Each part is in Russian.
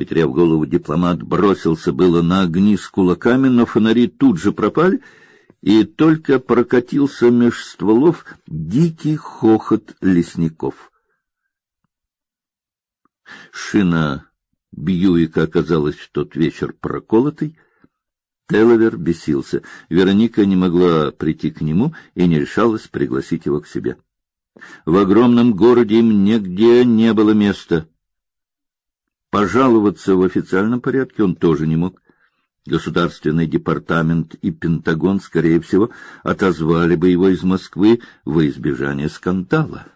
Потеряв голову, дипломат бросился было на огни с кулаками, но фонари тут же пропали, и только прокатился меж стволов дикий хохот лесников. Шина Бьюика оказалась в тот вечер проколотой. Теловер бесился. Вероника не могла прийти к нему и не решалась пригласить его к себе. В огромном городе им нигде не было места. Пожаловаться в официальном порядке он тоже не мог. Государственный департамент и Пентагон, скорее всего, отозвали бы его из Москвы во избежание скандала.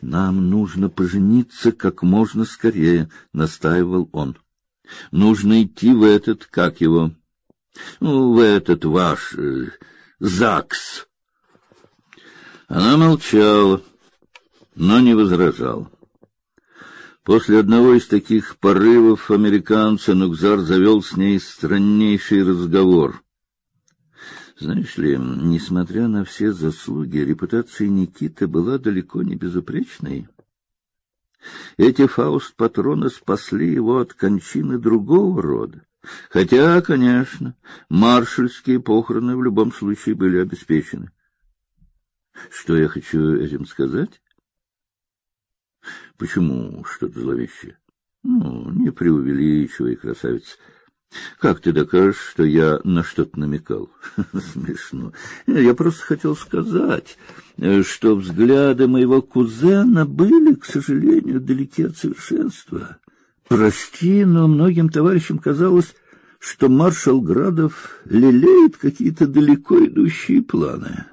Нам нужно пожениться как можно скорее, настаивал он. Нужно идти в этот, как его, ну, в этот ваш э, ЗАГС. Она молчала, но не возражала. После одного из таких порывов американца Нукзар завел с ней страннейший разговор. Знаешь ли, несмотря на все заслуги, репутация Никиты была далеко не безупречной. Эти фауст-патроны спасли его от кончины другого рода. Хотя, конечно, маршальские похороны в любом случае были обеспечены. Что я хочу этим сказать? Почему что-то зловещее? Ну, не преувеличивай, красавица. Как ты докажешь, что я на что-то намекал? Смешно. Я просто хотел сказать, что взгляды моего кузена были, к сожалению, далеки от совершенства. Прости, но многим товарищам казалось, что маршал Градов лелеет какие-то далеко идущие планы.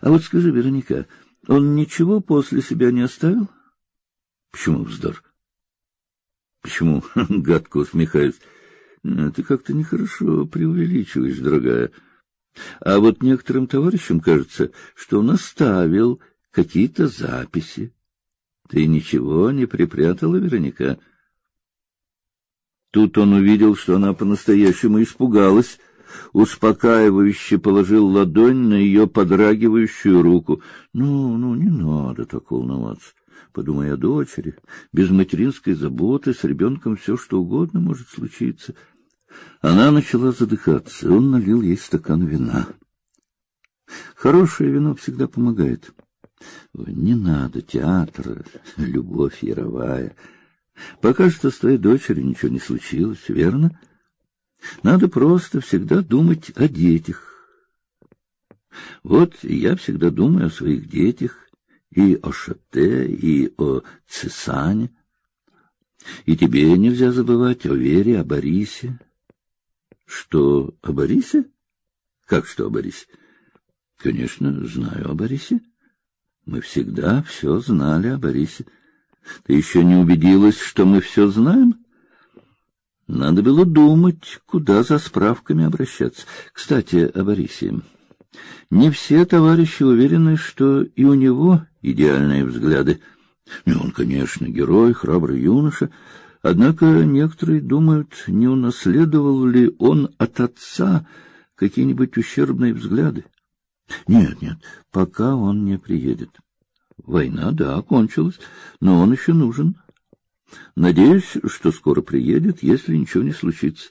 А вот скажи, Вероника, он ничего после себя не оставил? Почему вздор? Почему гадко усмехаюсь? Ты как-то нехорошо преувеличиваешь, дорогая. А вот некоторым товарищам кажется, что он оставил какие-то записи. Ты ничего не припрятала, Вероника? Тут он увидел, что она по-настоящему испугалась, успокаивающе положил ладонь на ее подрагивающую руку. Ну, ну, не надо так волноваться. Подумай о дочери. Без материнской заботы с ребенком все что угодно может случиться. Она начала задыхаться. Он налил ей стакан вина. Хорошее вино всегда помогает. Не надо театра, любовь яровая. Пока что с твоей дочерью ничего не случилось, верно? Надо просто всегда думать о детях. Вот я всегда думаю о своих детях, и о Шате, и о Цесане. И тебе нельзя забывать о Вере, о Борисе. Что о Борисе? Как что о Борисе? Конечно, знаю о Борисе. Мы всегда все знали о Борисе. Ты еще не убедилась, что мы все знаем? Надо было думать, куда за справками обращаться. Кстати, о Борисе. Не все товарищи уверены, что и у него идеальные взгляды. И он, конечно, герой, храбрый юноша, однако некоторые думают, не унаследовал ли он от отца какие-нибудь ущербные взгляды. Нет, нет, пока он не приедет. Война, да, окончилась, но он еще нужен. Надеюсь, что скоро приедет, если ничего не случится.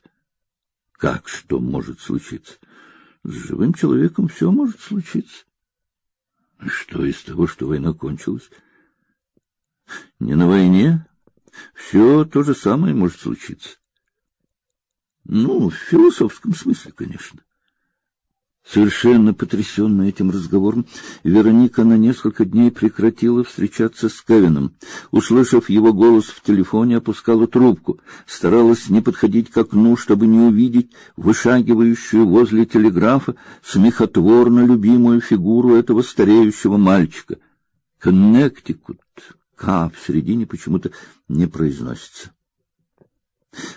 Как что может случиться? С живым человеком все может случиться. Что из того, что война кончилась? Не на войне. Все то же самое может случиться. Ну, в философском смысле, конечно. Совершенно потрясенная этим разговором, Вероника на несколько дней прекратила встречаться с Кевином. Услышав его голос в телефоне, опускала трубку, старалась не подходить к окну, чтобы не увидеть вышагивающую возле телеграфа смехотворно любимую фигуру этого стареющего мальчика. Коннектикут, К в середине почему-то не произносится.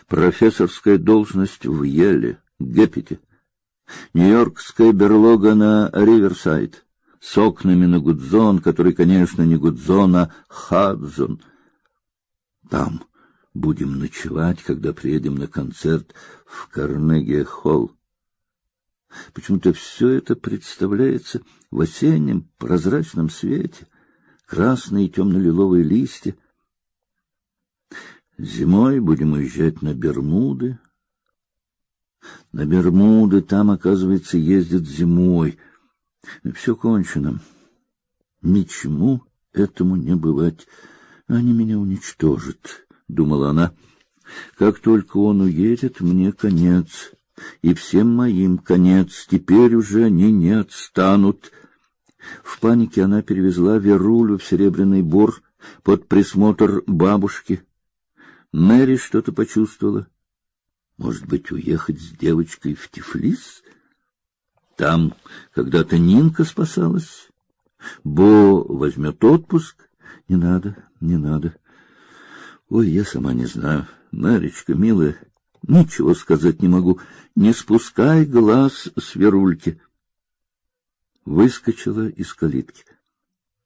Профессорская должность в Еле, Геппите — Нью-Йоркская берлога на Риверсайд с окнами на Гудзон, который, конечно, не Гудзон, а Хадзон. Там будем ночевать, когда приедем на концерт в Карнеги-холл. Почему-то все это представляется в осеннем прозрачном свете, красные и темно-лиловые листья. Зимой будем уезжать на Бермуды. На Бермуды там, оказывается, ездят зимой. Все кончено. Ничему этому не бывать. Они меня уничтожат, думала она. Как только он уедет, мне конец, и всем моим конец. Теперь уже они не отстанут. В панике она перевезла Верулю в Серебряный Бор под присмотр бабушки. Мэри что-то почувствовала. Может быть, уехать с девочкой в Тифлис? Там когда-то Нинка спасалась. Бо возьмет отпуск. Не надо, не надо. Ой, я сама не знаю. Маречка, милая, ничего сказать не могу. Не спускай глаз с Верульки. Выскочила из калитки.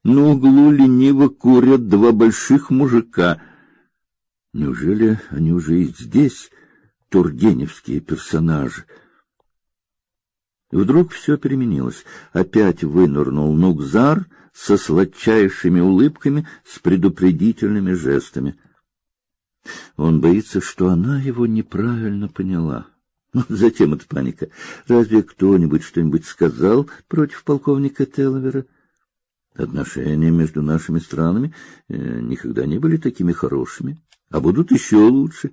На углу лениво курят два больших мужика. Неужели они уже и здесь, тургеневские персонажи? Вдруг все переменилось. Опять вынырнул Нукзар со сладчайшими улыбками, с предупредительными жестами. Он боится, что она его неправильно поняла. Ну, зачем эта паника? Разве кто-нибудь что-нибудь сказал против полковника Телвера? Отношения между нашими странами э, никогда не были такими хорошими, а будут еще лучше.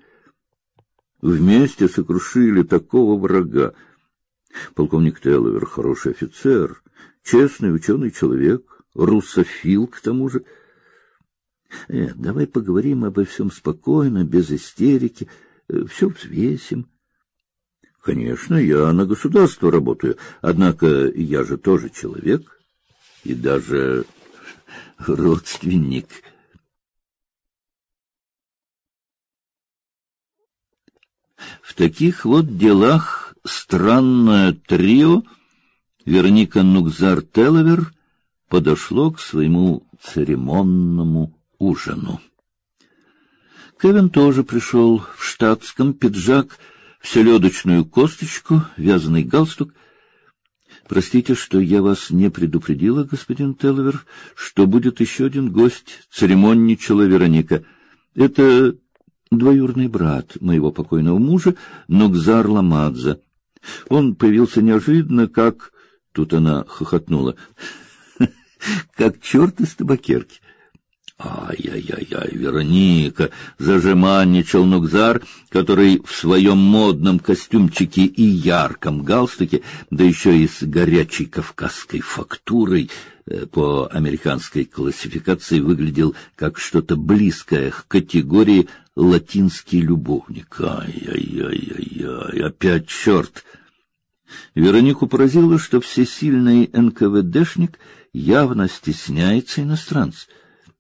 Вместе сокрушили такого врага. Полковник Телвер хороший офицер, честный ученый человек, русофил к тому же. Э, давай поговорим обо всем спокойно, без истерики, э, все взвесим. Конечно, я на государство работаю, однако я же тоже человек и даже родственник. В таких вот делах странное трио Верника Нукзар-Теловер подошло к своему церемонному ужину. Кевин тоже пришел в штатском пиджак, в косточку, вязаный галстук. Простите, что я вас не предупредила, господин Телвер, что будет еще один гость, церемонничала Вероника. Это двоюродный брат моего покойного мужа, Нокзар Ламадзе. Он появился неожиданно, как... Тут она хохотнула. Как черт из табакерки. Ай-яй-яй-яй, Вероника, зажиманничал Нукзар, который в своем модном костюмчике и ярком галстуке, да еще и с горячей кавказской фактурой, э, по американской классификации выглядел как что-то близкое к категории латинский любовник. Ай-яй-яй-яй, опять черт! Веронику поразило, что всесильный НКВДшник явно стесняется иностранцев.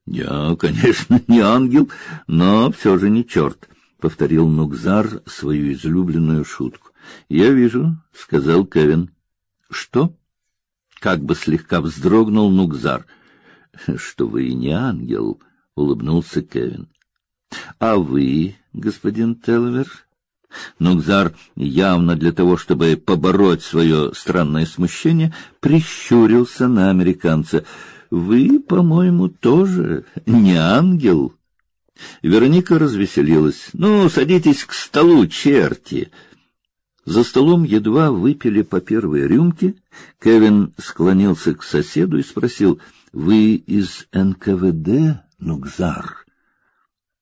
Я, конечно, не ангел, но все же не черт, — повторил Нукзар свою излюбленную шутку. — Я вижу, — сказал Кевин. — Что? — как бы слегка вздрогнул Нукзар. — Что вы не ангел, — улыбнулся Кевин. — А вы, господин Телвер? Нукзар, явно для того, чтобы побороть свое странное смущение, прищурился на американца — вы, по-моему, тоже не ангел. Вероника развеселилась. Ну, садитесь к столу, черти. За столом едва выпили по первой рюмке. Кевин склонился к соседу и спросил: "Вы из НКВД, Нукзар?"